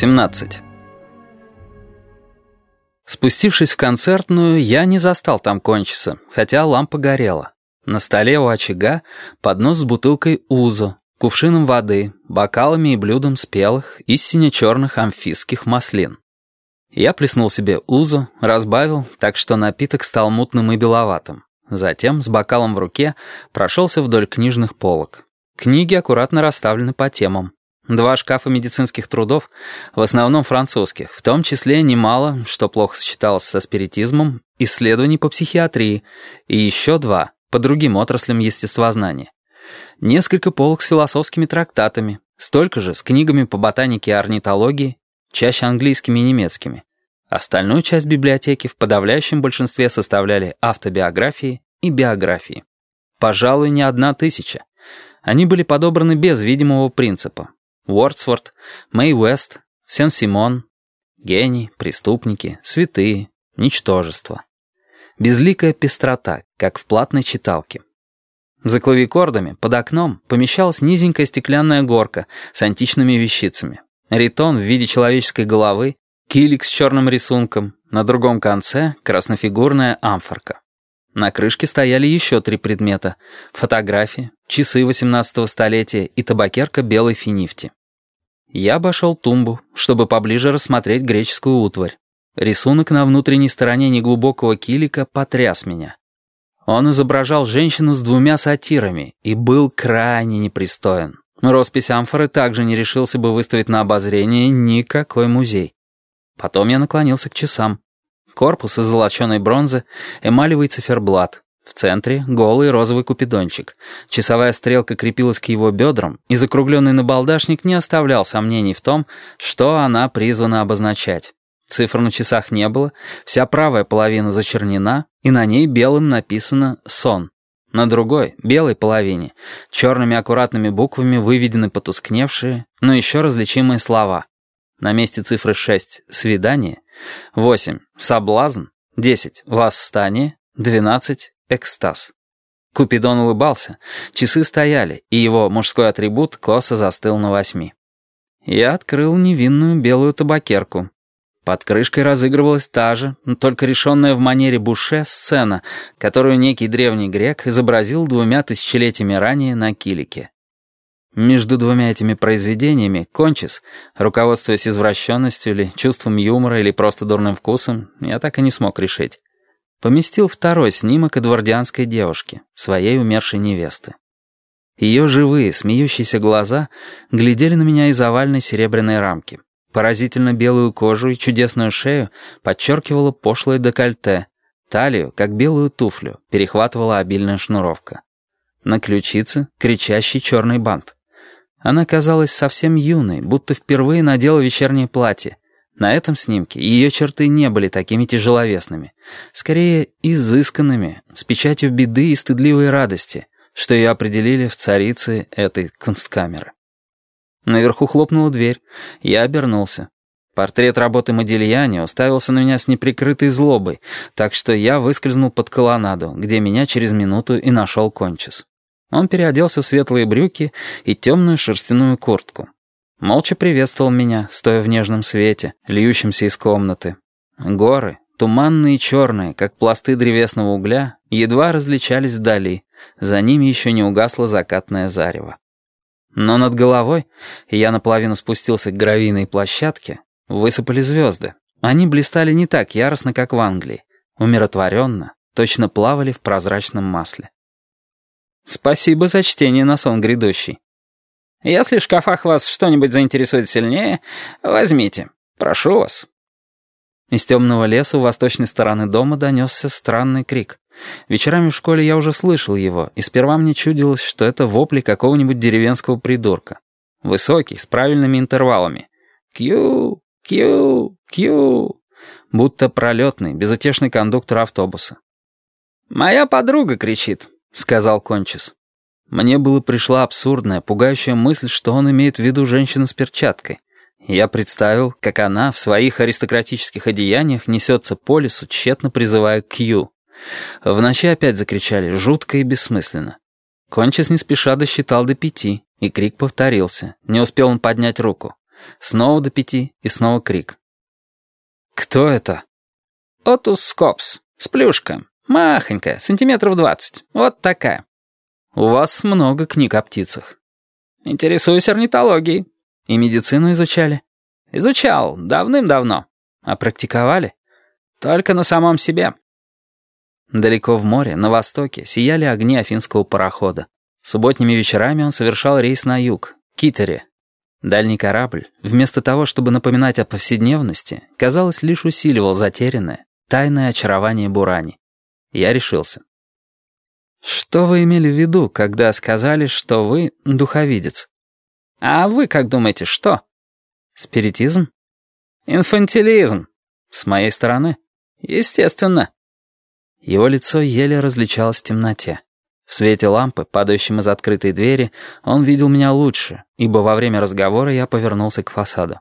17. Спустившись в концертную, я не застал там кончиса, хотя лампа горела. На столе у очага поднос с бутылкой узо, кувшином воды, бокалами и блюдом спелых и сине-черных амфисских маслин. Я плеснул себе узо, разбавил, так что напиток стал мутным и беловатым. Затем, с бокалом в руке, прошелся вдоль книжных полок. Книги аккуратно расставлены по темам. Два шкафа медицинских трудов, в основном французских, в том числе немало, что плохо сочеталось со спиритизмом, исследований по психиатрии, и еще два по другим отраслям естествознания. Несколько полок с философскими трактатами, столько же с книгами по ботанике и орнитологии, чаще английскими и немецкими. Остальную часть библиотеки в подавляющем большинстве составляли автобиографии и биографии. Пожалуй, не одна тысяча. Они были подобраны без видимого принципа. Уордсворт, Мэй Уэст, Сен-Симон. Гений, преступники, святые, ничтожество. Безликая пестрота, как в платной читалке. За клавикордами, под окном, помещалась низенькая стеклянная горка с античными вещицами. Ритон в виде человеческой головы, килик с черным рисунком, на другом конце краснофигурная амфорка. На крышке стояли еще три предмета — фотографии, часы 18-го столетия и табакерка белой финифти. Я обошел тумбу, чтобы поближе рассмотреть греческую утварь. Рисунок на внутренней стороне неглубокого килика потряс меня. Он изображал женщину с двумя сатирами и был крайне непристоен. Роспись амфоры также не решился бы выставить на обозрение никакой музей. Потом я наклонился к часам. Корпус из золоченой бронзы, эмалевый циферблат, в центре голый розовый купидончик. Часовая стрелка крепилась к его бедрам, и закругленный набалдашник не оставлял сомнений в том, что она призвана обозначать. Цифр на часах не было, вся правая половина зачернена, и на ней белым написано «сон». На другой, белой половине, черными аккуратными буквами выведены потускневшие, но еще различимые слова. На месте цифры 6 — «свидание», 8 — «соблазн», 10 — «восстание», 12 экстаз. Купидон улыбался, часы стояли, и его мужской атрибут косо застыл на восьми. Я открыл невинную белую табакерку. Под крышкой разыгрывалась та же, только решенная в манере буше, сцена, которую некий древний грек изобразил двумя тысячелетиями ранее на килике. Между двумя этими произведениями Кончис, руководствуясь извращенностью или чувством юмора или просто дурным вкусом, я так и не смог решить поместил второй снимок эдвардианской девушки, своей умершей невесты. Ее живые, смеющиеся глаза глядели на меня из овальной серебряной рамки. Поразительно белую кожу и чудесную шею подчеркивала пошлое декольте, талию, как белую туфлю, перехватывала обильная шнуровка. На ключице кричащий черный бант. Она казалась совсем юной, будто впервые надела вечернее платье, на этом снимке ее черты не были такими тяжеловесными, скорее изысканными, с печатью беды и стыдливой радости, что ее определили в царице этой kunstkamеры. Наверху хлопнула дверь, я обернулся. Портрет работы Модильяни уставился на меня с неприкрытой злобой, так что я выскользнул под колоннаду, где меня через минуту и нашел Кончис. Он переоделся в светлые брюки и темную шерстяную куртку. Молча приветствовал меня, стоя в нежном свете, льющемся из комнаты. Горы, туманные и черные, как пласты древесного угля, едва различались вдали, за ними еще не угасло закатное зарево. Но над головой, я наполовину спустился к гравийной площадке, высыпали звезды. Они блистали не так яростно, как в Англии, умиротворенно, точно плавали в прозрачном масле. Спасибо за чтение на сон грядущий. Если в шкафах вас что-нибудь заинтересует сильнее, возьмите. Прошу вас». Из темного леса у восточной стороны дома донесся странный крик. Вечерами в школе я уже слышал его, и сперва мне чудилось, что это вопли какого-нибудь деревенского придурка. Высокий, с правильными интервалами. «Кью! Кью! Кью!» Будто пролетный, безутешный кондуктор автобуса. «Моя подруга кричит», — сказал Кончис. Мне было пришла абсурдная, пугающая мысль, что он имеет в виду женщину с перчаткой. Я представил, как она в своих аристократических одеяниях несется по лесу, тщетно призывая Кью. В ночи опять закричали, жутко и бессмысленно. Кончис не спеша досчитал до пяти, и крик повторился. Не успел он поднять руку. Снова до пяти и снова крик. «Кто это?» «Отус скопс. Сплюшка. Махонькая, сантиметров двадцать. Вот такая». «У вас много книг о птицах». «Интересуюсь орнитологией». «И медицину изучали?» «Изучал. Давным-давно». «А практиковали?» «Только на самом себе». Далеко в море, на востоке, сияли огни афинского парохода. Субботними вечерами он совершал рейс на юг, Китере. Дальний корабль, вместо того, чтобы напоминать о повседневности, казалось, лишь усиливал затерянное, тайное очарование Бурани. Я решился. «Что вы имели в виду, когда сказали, что вы духовидец?» «А вы как думаете, что?» «Спиритизм?» «Инфантилизм». «С моей стороны?» «Естественно». Его лицо еле различалось в темноте. В свете лампы, падающем из открытой двери, он видел меня лучше, ибо во время разговора я повернулся к фасаду.